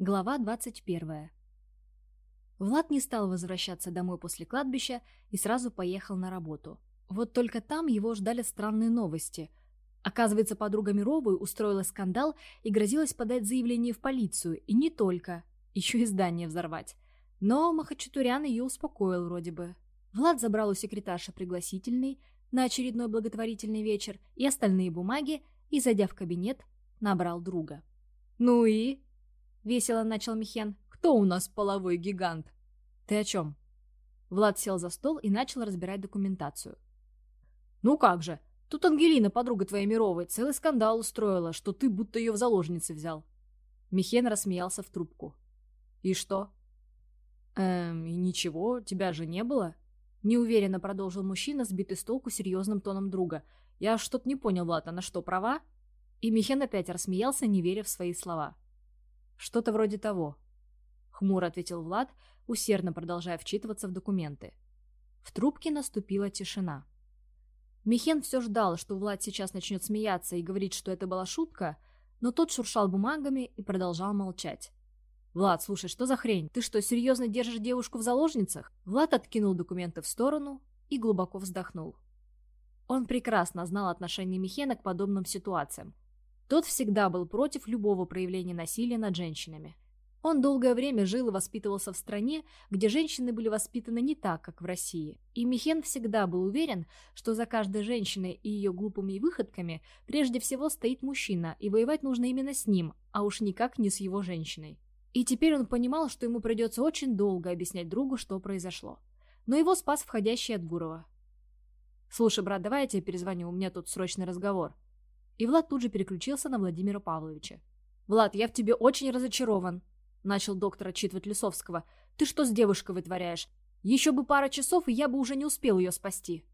Глава 21. Влад не стал возвращаться домой после кладбища и сразу поехал на работу. Вот только там его ждали странные новости. Оказывается, подруга Мировой устроила скандал и грозилась подать заявление в полицию, и не только, еще и здание взорвать. Но Махачатурян ее успокоил вроде бы. Влад забрал у секретарша пригласительный на очередной благотворительный вечер и остальные бумаги и, зайдя в кабинет, набрал друга. «Ну и?» — весело начал Михен. «Кто у нас половой гигант?» «Ты о чем?» Влад сел за стол и начал разбирать документацию. «Ну как же, тут Ангелина, подруга твоей Мировой, целый скандал устроила, что ты будто ее в заложницы взял». Михен рассмеялся в трубку. «И что?» «Эм, и ничего, тебя же не было?» Неуверенно продолжил мужчина, сбитый с толку серьезным тоном друга. «Я что-то не понял, Влад, она что, права?» И Михен опять рассмеялся, не веря в свои слова. «Что-то вроде того», — хмуро ответил Влад, усердно продолжая вчитываться в документы. В трубке наступила тишина. Михен все ждал, что Влад сейчас начнет смеяться и говорить, что это была шутка, но тот шуршал бумагами и продолжал молчать. «Влад, слушай, что за хрень? Ты что, серьезно держишь девушку в заложницах?» Влад откинул документы в сторону и глубоко вздохнул. Он прекрасно знал отношение Михена к подобным ситуациям, тот всегда был против любого проявления насилия над женщинами. Он долгое время жил и воспитывался в стране, где женщины были воспитаны не так, как в России. И Михен всегда был уверен, что за каждой женщиной и ее глупыми выходками прежде всего стоит мужчина, и воевать нужно именно с ним, а уж никак не с его женщиной. И теперь он понимал, что ему придется очень долго объяснять другу, что произошло. Но его спас входящий от Гурова. «Слушай, брат, давай я тебе перезвоню, у меня тут срочный разговор», и Влад тут же переключился на Владимира Павловича. «Влад, я в тебе очень разочарован», — начал доктор отчитывать Лисовского. «Ты что с девушкой вытворяешь? Еще бы пара часов, и я бы уже не успел ее спасти».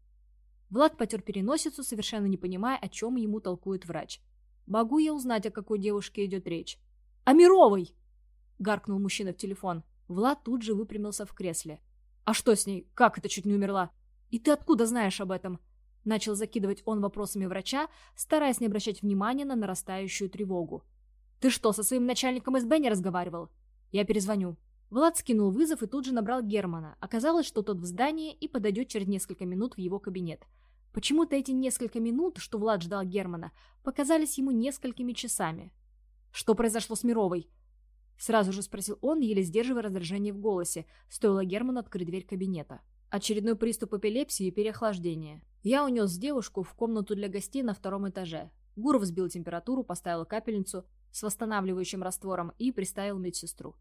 Влад потер переносицу, совершенно не понимая, о чем ему толкует врач. «Могу я узнать, о какой девушке идет речь?» «О Мировой!» — гаркнул мужчина в телефон. Влад тут же выпрямился в кресле. «А что с ней? Как это чуть не умерла? И ты откуда знаешь об этом?» Начал закидывать он вопросами врача, стараясь не обращать внимания на нарастающую тревогу. «Ты что, со своим начальником СБ не разговаривал? Я перезвоню». Влад скинул вызов и тут же набрал Германа. Оказалось, что тот в здании и подойдет через несколько минут в его кабинет. Почему-то эти несколько минут, что Влад ждал Германа, показались ему несколькими часами. «Что произошло с Мировой?» Сразу же спросил он, еле сдерживая раздражение в голосе, стоило Герману открыть дверь кабинета. Очередной приступ эпилепсии и переохлаждения. Я унес девушку в комнату для гостей на втором этаже. Гуров сбил температуру, поставил капельницу с восстанавливающим раствором и приставил медсестру.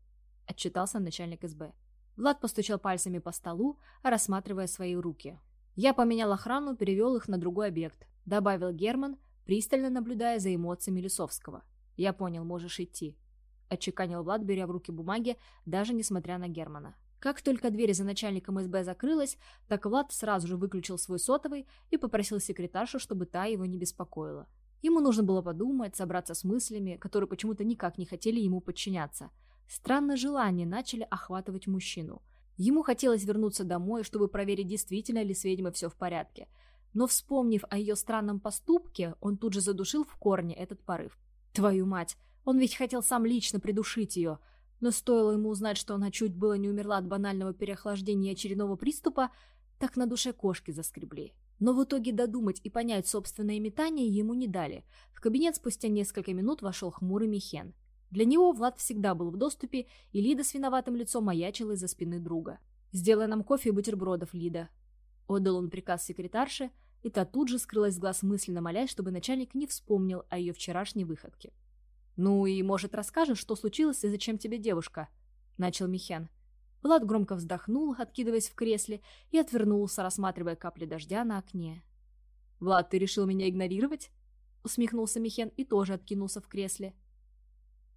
Отчитался начальник СБ. Влад постучал пальцами по столу, рассматривая свои руки. Я поменял охрану, перевел их на другой объект. Добавил Герман, пристально наблюдая за эмоциями Лисовского. «Я понял, можешь идти», — отчеканил Влад, беря в руки бумаги, даже несмотря на Германа. Как только дверь за начальником СБ закрылась, так Влад сразу же выключил свой сотовый и попросил секретаршу, чтобы та его не беспокоила. Ему нужно было подумать, собраться с мыслями, которые почему-то никак не хотели ему подчиняться. Странные желания начали охватывать мужчину. Ему хотелось вернуться домой, чтобы проверить, действительно ли с ведьмой все в порядке. Но вспомнив о ее странном поступке, он тут же задушил в корне этот порыв. Твою мать, он ведь хотел сам лично придушить ее – но стоило ему узнать, что она чуть было не умерла от банального переохлаждения и очередного приступа, так на душе кошки заскребли. Но в итоге додумать и понять собственное метание ему не дали. В кабинет спустя несколько минут вошел хмурый Михен. Для него Влад всегда был в доступе, и Лида с виноватым лицом маячила из-за спины друга. «Сделай нам кофе и бутербродов, Лида». Отдал он приказ секретарше, и та тут же скрылась с глаз мысленно молясь, чтобы начальник не вспомнил о ее вчерашней выходке. «Ну и, может, расскажешь, что случилось и зачем тебе девушка?» — начал Михен. Влад громко вздохнул, откидываясь в кресле, и отвернулся, рассматривая капли дождя на окне. «Влад, ты решил меня игнорировать?» — усмехнулся Михен и тоже откинулся в кресле.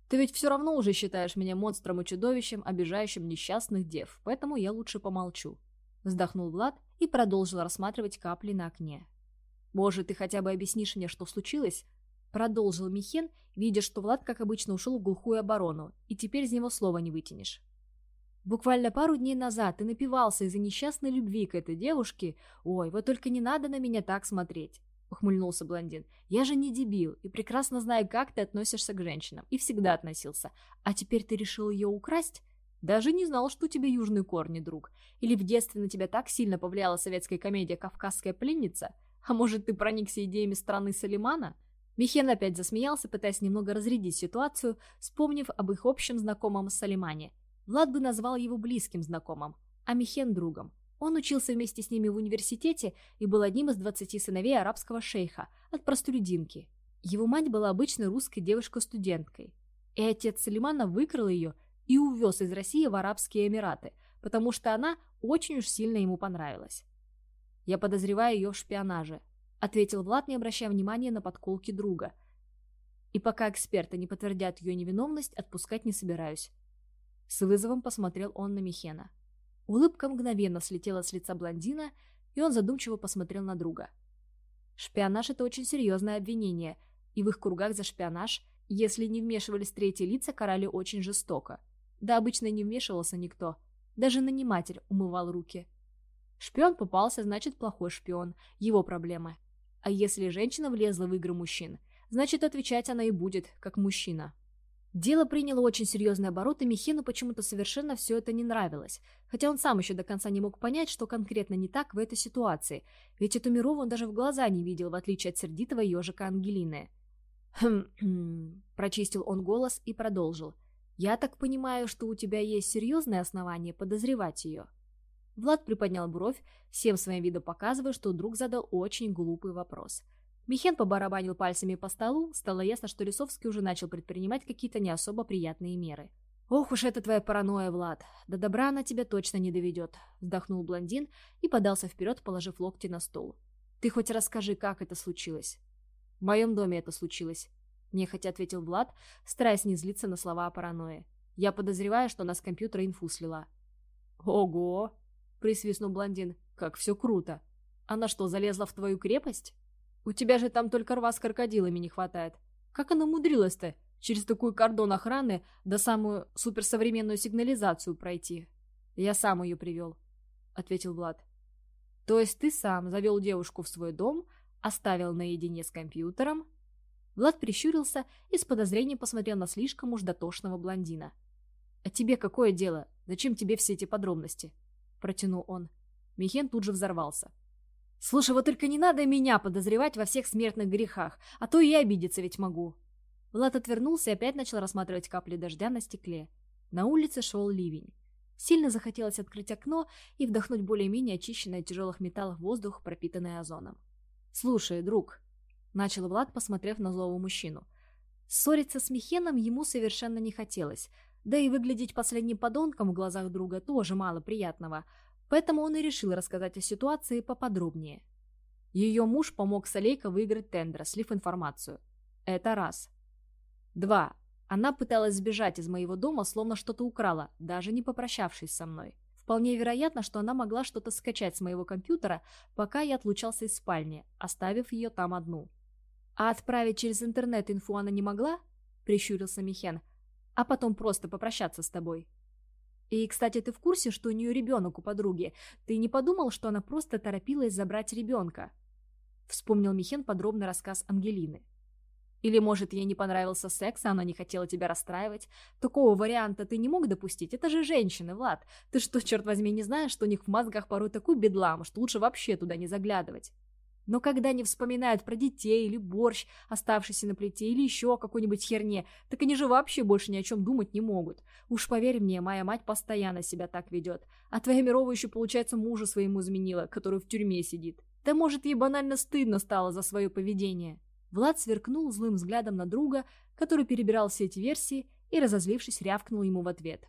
«Ты ведь все равно уже считаешь меня монстром и чудовищем, обижающим несчастных дев, поэтому я лучше помолчу». Вздохнул Влад и продолжил рассматривать капли на окне. «Может, ты хотя бы объяснишь мне, что случилось, Продолжил Михен, видя, что Влад, как обычно, ушел в глухую оборону, и теперь из него слова не вытянешь. Буквально пару дней назад ты напивался из-за несчастной любви к этой девушке. Ой, вот только не надо на меня так смотреть. — ухмыльнулся блондин. «Я же не дебил и прекрасно знаю, как ты относишься к женщинам. И всегда относился. А теперь ты решил ее украсть? Даже не знал, что у тебя южные корни, друг. Или в детстве на тебя так сильно повлияла советская комедия «Кавказская пленница»? А может, ты проникся идеями страны Салимана?» Михен опять засмеялся, пытаясь немного разрядить ситуацию, вспомнив об их общем знакомом Салимане. Влад бы назвал его близким знакомым, а Михен – другом. Он учился вместе с ними в университете и был одним из двадцати сыновей арабского шейха от простолюдинки. Его мать была обычной русской девушкой-студенткой, и отец Салимана выкрал ее и увез из России в Арабские Эмираты, потому что она очень уж сильно ему понравилась. «Я подозреваю ее в шпионаже», — ответил Влад, не обращая внимания на подколки друга. «И пока эксперты не подтвердят ее невиновность, отпускать не собираюсь». С вызовом посмотрел он на Михена. Улыбка мгновенно слетела с лица блондина, и он задумчиво посмотрел на друга. Шпионаж – это очень серьезное обвинение, и в их кругах за шпионаж, если не вмешивались третьи лица, карали очень жестоко. Да обычно не вмешивался никто, даже наниматель умывал руки. Шпион попался, значит плохой шпион, его проблемы. А если женщина влезла в игры мужчин, значит отвечать она и будет, как мужчина. Дело приняло очень серьезный оборот, и Михену почему-то совершенно все это не нравилось, хотя он сам еще до конца не мог понять, что конкретно не так в этой ситуации, ведь эту Мирову он даже в глаза не видел, в отличие от сердитого ежика Ангелины. «Хм-хм», — прочистил он голос и продолжил. «Я так понимаю, что у тебя есть серьезное основание подозревать ее?» Влад приподнял бровь, всем своим видом показывая, что друг задал очень глупый вопрос — Михен побарабанил пальцами по столу, стало ясно, что Лисовский уже начал предпринимать какие-то не особо приятные меры. «Ох уж это твоя паранойя, Влад! До добра она тебя точно не доведет», — вздохнул блондин и подался вперед, положив локти на стол. «Ты хоть расскажи, как это случилось?» «В моем доме это случилось», — нехотя ответил Влад, стараясь не злиться на слова о паранойи. «Я подозреваю, что она с компьютера инфу слила». «Ого!» — присвистнул блондин. «Как все круто! Она что, залезла в твою крепость?» У тебя же там только рва с крокодилами не хватает. Как она умудрилась-то через такой кордон охраны до самую суперсовременную сигнализацию пройти? Я сам ее привел, — ответил Влад. То есть ты сам завел девушку в свой дом, оставил наедине с компьютером? Влад прищурился и с подозрением посмотрел на слишком уж дотошного блондина. «А тебе какое дело? Зачем тебе все эти подробности?» – протянул он. Михен тут же взорвался. Слушай, вот только не надо меня подозревать во всех смертных грехах, а то и обидеться ведь могу. Влад отвернулся и опять начал рассматривать капли дождя на стекле. На улице шел ливень. Сильно захотелось открыть окно и вдохнуть более-менее очищенный от тяжелых металлов воздух, пропитанный озоном. «Слушай, друг», — начал Влад, посмотрев на злого мужчину. Ссориться с Михеном ему совершенно не хотелось, да и выглядеть последним подонком в глазах друга тоже мало приятного — Поэтому он и решил рассказать о ситуации поподробнее. Ее муж помог Солейко выиграть тендер, слив информацию. Это раз. Два. Она пыталась сбежать из моего дома, словно что-то украла, даже не попрощавшись со мной. Вполне вероятно, что она могла что-то скачать с моего компьютера, пока я отлучался из спальни, оставив ее там одну. «А отправить через интернет инфу она не могла?» – прищурился Михен. «А потом просто попрощаться с тобой». И, кстати, ты в курсе, что у нее ребенок у подруги? Ты не подумал, что она просто торопилась забрать ребенка?» Вспомнил Михен подробный рассказ Ангелины. Или, может, ей не понравился секс, а она не хотела тебя расстраивать? Такого варианта ты не мог допустить? Это же женщины, Влад. Ты что, черт возьми, не знаешь, что у них в мозгах порой такой бедлам, что лучше вообще туда не заглядывать? Но когда они вспоминают про детей или борщ, оставшийся на плите, или еще о какой-нибудь херне, так они же вообще больше ни о чем думать не могут. Уж поверь мне, моя мать постоянно себя так ведет. А твоя Мирова еще, получается, мужа своему изменила, который в тюрьме сидит. Да может, ей банально стыдно стало за свое поведение. Влад сверкнул злым взглядом на друга, который перебирал все эти версии, и, разозлившись, рявкнул ему в ответ.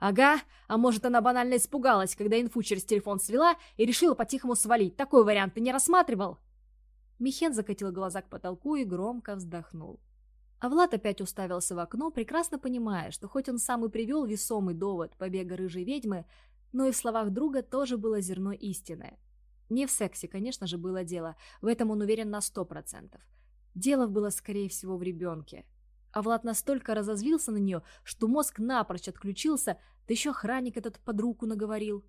Ага, а может она банально испугалась, когда инфу через телефон свела и решила по-тихому свалить. Такой вариант ты не рассматривал? Михен закатил глаза к потолку и громко вздохнул. А Влад опять уставился в окно, прекрасно понимая, что хоть он сам и привел весомый довод побега рыжей ведьмы, но и в словах друга тоже было зерно истины. Не в сексе, конечно же, было дело, в этом он уверен на сто процентов. Дело было, скорее всего, в ребенке. А Влад настолько разозлился на нее, что мозг напрочь отключился, да еще охранник этот под руку наговорил.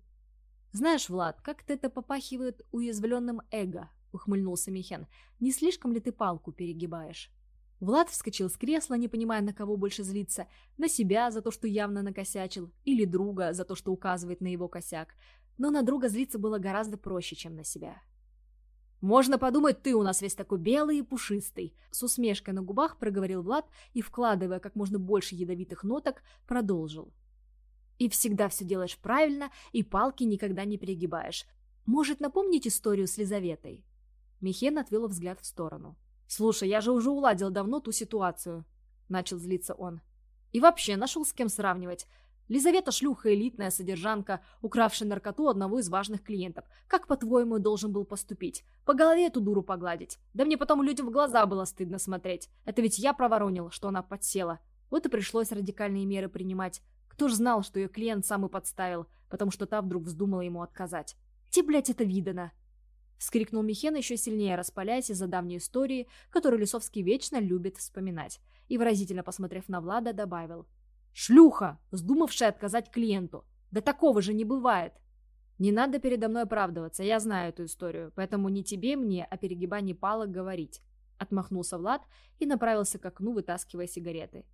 Знаешь, Влад, как-то это попахивает уязвленным эго. — ухмыльнулся Михен. «Не слишком ли ты палку перегибаешь?» Влад вскочил с кресла, не понимая, на кого больше злиться. На себя за то, что явно накосячил, или друга за то, что указывает на его косяк. Но на друга злиться было гораздо проще, чем на себя. «Можно подумать, ты у нас весь такой белый и пушистый», — с усмешкой на губах проговорил Влад и, вкладывая как можно больше ядовитых ноток, продолжил. «И всегда все делаешь правильно, и палки никогда не перегибаешь. Может, напомнить историю с Лизаветой?» Михен отвел взгляд в сторону. «Слушай, я же уже уладил давно ту ситуацию», — начал злиться он. «И вообще, нашел с кем сравнивать. Лизавета шлюха элитная содержанка, укравшая наркоту одного из важных клиентов. Как, по-твоему, должен был поступить? По голове эту дуру погладить? Да мне потом людям в глаза было стыдно смотреть. Это ведь я проворонил, что она подсела. Вот и пришлось радикальные меры принимать. Кто ж знал, что ее клиент сам и подставил, потому что та вдруг вздумала ему отказать. Где, блядь, это видано? Вскрикнул Михен, еще сильнее распаляясь из-за давней истории, которую Лисовский вечно любит вспоминать. И выразительно посмотрев на Влада, добавил. «Шлюха, вздумавшая отказать клиенту! Да такого же не бывает!» «Не надо передо мной оправдываться, я знаю эту историю, поэтому не тебе мне о перегибании палок говорить», отмахнулся Влад и направился к окну, вытаскивая сигареты.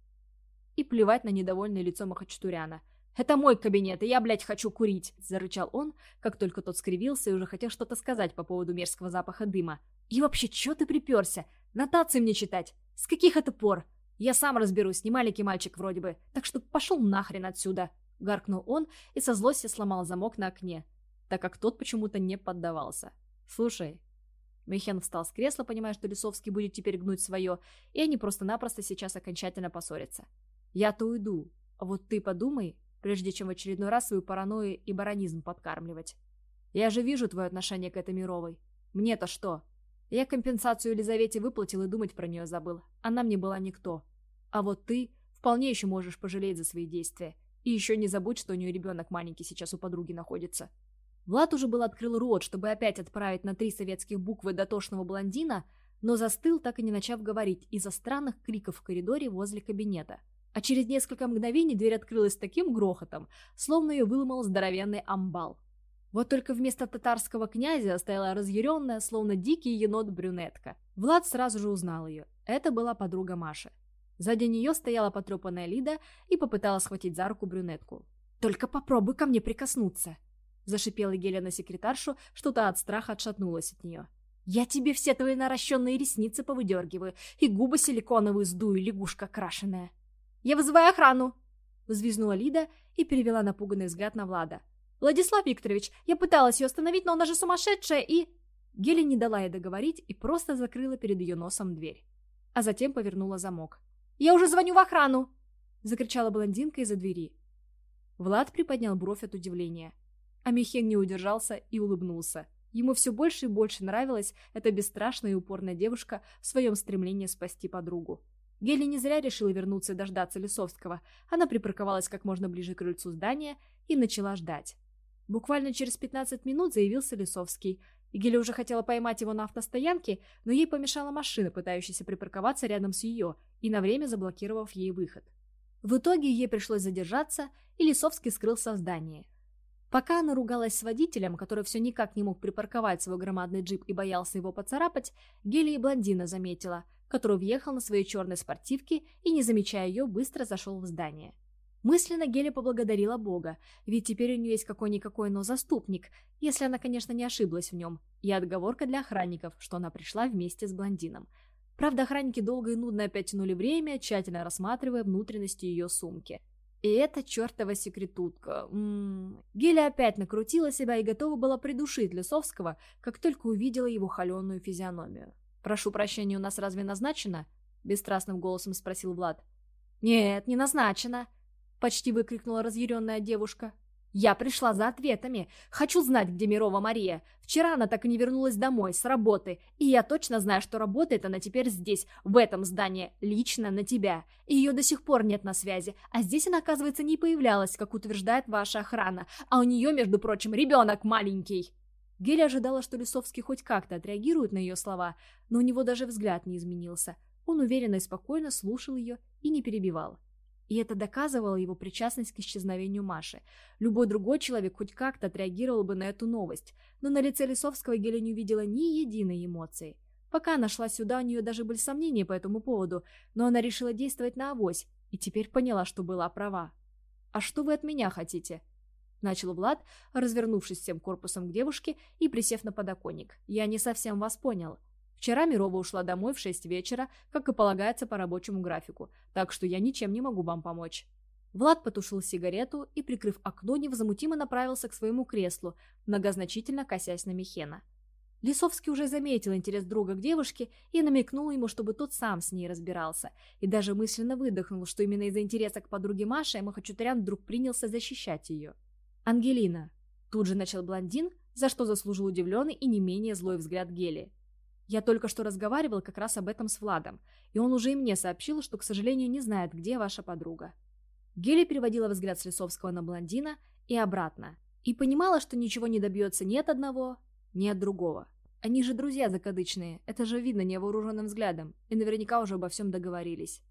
И плевать на недовольное лицо Махачтуряна. «Это мой кабинет, и я, блядь, хочу курить!» – зарычал он, как только тот скривился и уже хотел что-то сказать по поводу мерзкого запаха дыма. «И вообще, чё ты приперся? Нотации мне читать? С каких это пор? Я сам разберусь, не маленький мальчик вроде бы, так что пошел нахрен отсюда!» – гаркнул он и со злости сломал замок на окне, так как тот почему-то не поддавался. «Слушай...» Михен встал с кресла, понимая, что Лисовский будет теперь гнуть свое, и они просто-напросто сейчас окончательно поссорятся. «Я-то уйду, а вот ты подумай, прежде чем в очередной раз свою паранойю и баронизм подкармливать. Я же вижу твое отношение к этой Мировой. Мне-то что? Я компенсацию Елизавете выплатил и думать про нее забыл. Она мне была никто. А вот ты вполне еще можешь пожалеть за свои действия. И еще не забудь, что у нее ребенок маленький сейчас у подруги находится. Влад уже был открыл рот, чтобы опять отправить на три советских буквы дотошного блондина, но застыл, так и не начав говорить, из-за странных криков в коридоре возле кабинета. А через несколько мгновений дверь открылась таким грохотом, словно ее выломал здоровенный амбал. Вот только вместо татарского князя стояла разъяренная, словно дикий енот брюнетка. Влад сразу же узнал ее. Это была подруга Маши. Сзади нее стояла потрепанная Лида и попыталась схватить за руку брюнетку. «Только попробуй ко мне прикоснуться!» Зашипела Геля на секретаршу, что-то от страха отшатнулась от нее. «Я тебе все твои наращенные ресницы повыдергиваю и губы силиконовые сдую, лягушка крашеная!» «Я вызываю охрану!» Взвизнула Лида и перевела напуганный взгляд на Влада. «Владислав Викторович, я пыталась ее остановить, но она же сумасшедшая и...» Геля не дала ей договорить и просто закрыла перед ее носом дверь. А затем повернула замок. «Я уже звоню в охрану!» Закричала блондинка из-за двери. Влад приподнял бровь от удивления. А Михен не удержался и улыбнулся. Ему все больше и больше нравилась эта бесстрашная и упорная девушка в своем стремлении спасти подругу. Гели не зря решила вернуться и дождаться Лисовского. Она припарковалась как можно ближе к крыльцу здания и начала ждать. Буквально через 15 минут заявился Лисовский. Геля уже хотела поймать его на автостоянке, но ей помешала машина, пытающаяся припарковаться рядом с ее, и на время заблокировав ей выход. В итоге ей пришлось задержаться, и Лисовский скрылся в здании. Пока она ругалась с водителем, который все никак не мог припарковать свой громадный джип и боялся его поцарапать, Гелия и блондина заметила, который въехал на своей черной спортивке и, не замечая ее, быстро зашел в здание. Мысленно Геля поблагодарила Бога, ведь теперь у нее есть какой-никакой, но заступник, если она, конечно, не ошиблась в нем, и отговорка для охранников, что она пришла вместе с блондином. Правда, охранники долго и нудно опять тянули время, тщательно рассматривая внутренности ее сумки. И эта чертова секретутка. М -м -м. Геля опять накрутила себя и готова была придушить Лисовского, как только увидела его холеную физиономию. «Прошу прощения, у нас разве назначено?» — бесстрастным голосом спросил Влад. «Нет, не назначено!» — почти выкрикнула разъяренная девушка. «Я пришла за ответами. Хочу знать, где Мирова Мария. Вчера она так и не вернулась домой, с работы. И я точно знаю, что работает она теперь здесь, в этом здании, лично на тебя. И ее до сих пор нет на связи. А здесь она, оказывается, не появлялась, как утверждает ваша охрана. А у нее, между прочим, ребенок маленький». Геля ожидала, что Лисовский хоть как-то отреагирует на ее слова, но у него даже взгляд не изменился. Он уверенно и спокойно слушал ее и не перебивал. И это доказывало его причастность к исчезновению Маши. Любой другой человек хоть как-то отреагировал бы на эту новость, но на лице Лисовского Геля не увидела ни единой эмоции. Пока она шла сюда, у нее даже были сомнения по этому поводу, но она решила действовать на авось, и теперь поняла, что была права. «А что вы от меня хотите?» Начал Влад, развернувшись всем корпусом к девушке и присев на подоконник. «Я не совсем вас понял. Вчера Мирова ушла домой в шесть вечера, как и полагается по рабочему графику, так что я ничем не могу вам помочь». Влад потушил сигарету и, прикрыв окно, невозмутимо направился к своему креслу, многозначительно косясь на Михена. Лисовский уже заметил интерес друга к девушке и намекнул ему, чтобы тот сам с ней разбирался, и даже мысленно выдохнул, что именно из-за интереса к подруге Маше Махачутарян вдруг принялся защищать ее. «Ангелина», — тут же начал блондин, за что заслужил удивленный и не менее злой взгляд Гели. «Я только что разговаривал как раз об этом с Владом, и он уже и мне сообщил, что, к сожалению, не знает, где ваша подруга». Гели переводила взгляд с Лисовского на блондина и обратно, и понимала, что ничего не добьется ни от одного, ни от другого. Они же друзья закадычные, это же видно невооруженным взглядом, и наверняка уже обо всем договорились.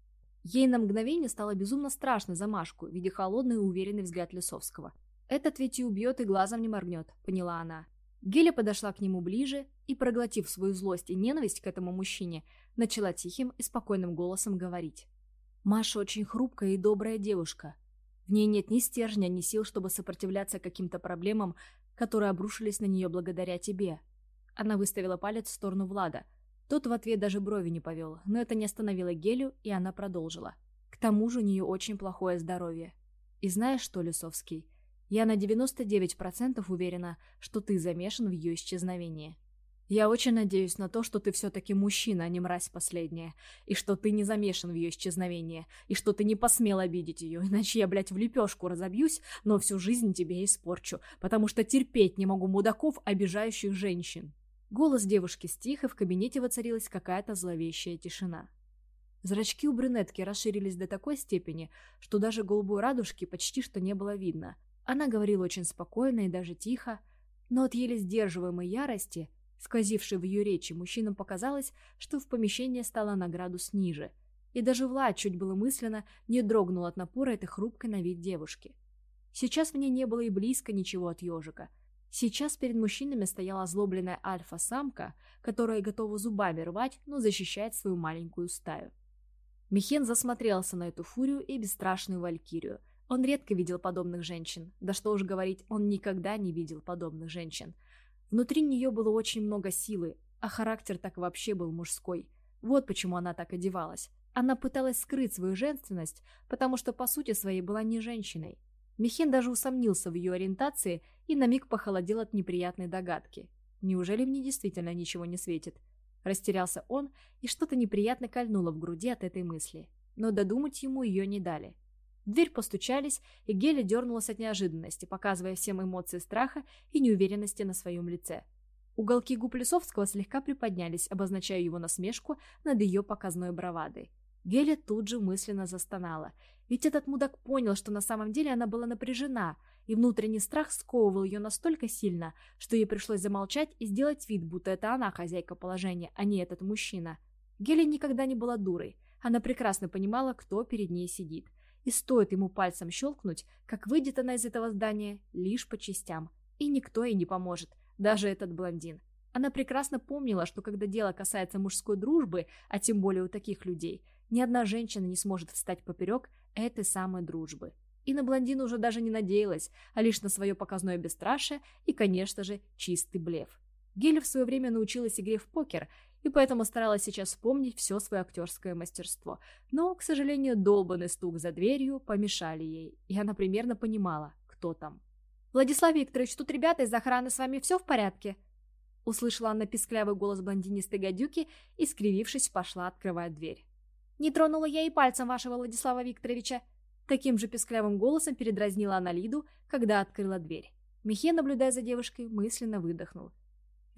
Ей на мгновение стало безумно страшно за Машку, видя холодный и уверенный взгляд Лисовского. «Этот ведь и убьет, и глазом не моргнет», — поняла она. Геля подошла к нему ближе и, проглотив свою злость и ненависть к этому мужчине, начала тихим и спокойным голосом говорить. «Маша очень хрупкая и добрая девушка. В ней нет ни стержня, ни сил, чтобы сопротивляться каким-то проблемам, которые обрушились на нее благодаря тебе. Она выставила палец в сторону Влада. Тот в ответ даже брови не повел, но это не остановило Гелю, и она продолжила. К тому же у нее очень плохое здоровье. И знаешь что, Лисовский, я на 99% уверена, что ты замешан в ее исчезновении. Я очень надеюсь на то, что ты все-таки мужчина, а не мразь последняя, и что ты не замешан в ее исчезновении, и что ты не посмел обидеть ее, иначе я, блядь, в лепешку разобьюсь, но всю жизнь тебе испорчу, потому что терпеть не могу мудаков, обижающих женщин». Голос девушки стих, и в кабинете воцарилась какая-то зловещая тишина. Зрачки у брюнетки расширились до такой степени, что даже голубой радужки почти что не было видно. Она говорила очень спокойно и даже тихо, но от еле сдерживаемой ярости сквозившей в ее речи, мужчинам показалось, что в помещении стало на градус ниже, и даже Влад чуть было мысленно не дрогнул от напора этой хрупкой на вид девушки. Сейчас в ней не было и близко ничего от ежика. Сейчас перед мужчинами стояла озлобленная альфа-самка, которая готова зубами рвать, но защищает свою маленькую стаю. Михен засмотрелся на эту фурию и бесстрашную валькирию. Он редко видел подобных женщин, да что уж говорить, он никогда не видел подобных женщин – Внутри нее было очень много силы, а характер так вообще был мужской. Вот почему она так одевалась. Она пыталась скрыть свою женственность, потому что по сути своей была не женщиной. Михин даже усомнился в ее ориентации и на миг похолодел от неприятной догадки. Неужели мне действительно ничего не светит? Растерялся он, и что-то неприятно кольнуло в груди от этой мысли. Но додумать ему ее не дали. В дверь постучались, и Геля дернулась от неожиданности, показывая всем эмоции страха и неуверенности на своем лице. Уголки губ Лисовского слегка приподнялись, обозначая его насмешку над ее показной бравадой. Геля тут же мысленно застонала, ведь этот мудак понял, что на самом деле она была напряжена, и внутренний страх сковывал ее настолько сильно, что ей пришлось замолчать и сделать вид, будто это она хозяйка положения, а не этот мужчина. Геля никогда не была дурой, она прекрасно понимала, кто перед ней сидит и стоит ему пальцем щелкнуть, как выйдет она из этого здания лишь по частям. И никто ей не поможет, даже этот блондин. Она прекрасно помнила, что когда дело касается мужской дружбы, а тем более у таких людей, ни одна женщина не сможет встать поперек этой самой дружбы. И на блондина уже даже не надеялась, а лишь на свое показное бесстрашие и, конечно же, чистый блеф. Геля в свое время научилась игре в покер и поэтому старалась сейчас вспомнить все свое актерское мастерство. Но, к сожалению, долбанный стук за дверью помешали ей, и она примерно понимала, кто там. «Владислав Викторович, тут ребята из охраны, с вами все в порядке?» Услышала она писклявый голос блондинистой гадюки и, скривившись, пошла открывать дверь. «Не тронула я и пальцем вашего Владислава Викторовича!» Таким же писклявым голосом передразнила она Лиду, когда открыла дверь. Михе, наблюдая за девушкой, мысленно выдохнул.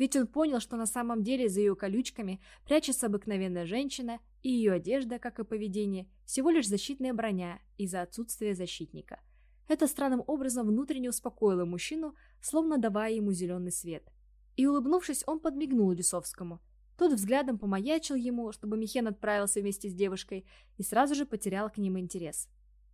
Ведь он понял, что на самом деле за ее колючками прячется обыкновенная женщина, и ее одежда, как и поведение, всего лишь защитная броня из-за отсутствия защитника. Это странным образом внутренне успокоило мужчину, словно давая ему зеленый свет. И улыбнувшись, он подмигнул Лисовскому. Тот взглядом помаячил ему, чтобы Михен отправился вместе с девушкой, и сразу же потерял к ним интерес.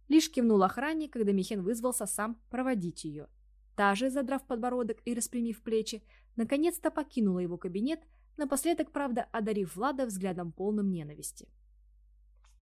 Лишь кивнул охранник, когда Михен вызвался сам проводить ее. Та же, задрав подбородок и распрямив плечи, наконец-то покинула его кабинет, напоследок, правда, одарив Влада взглядом полным ненависти.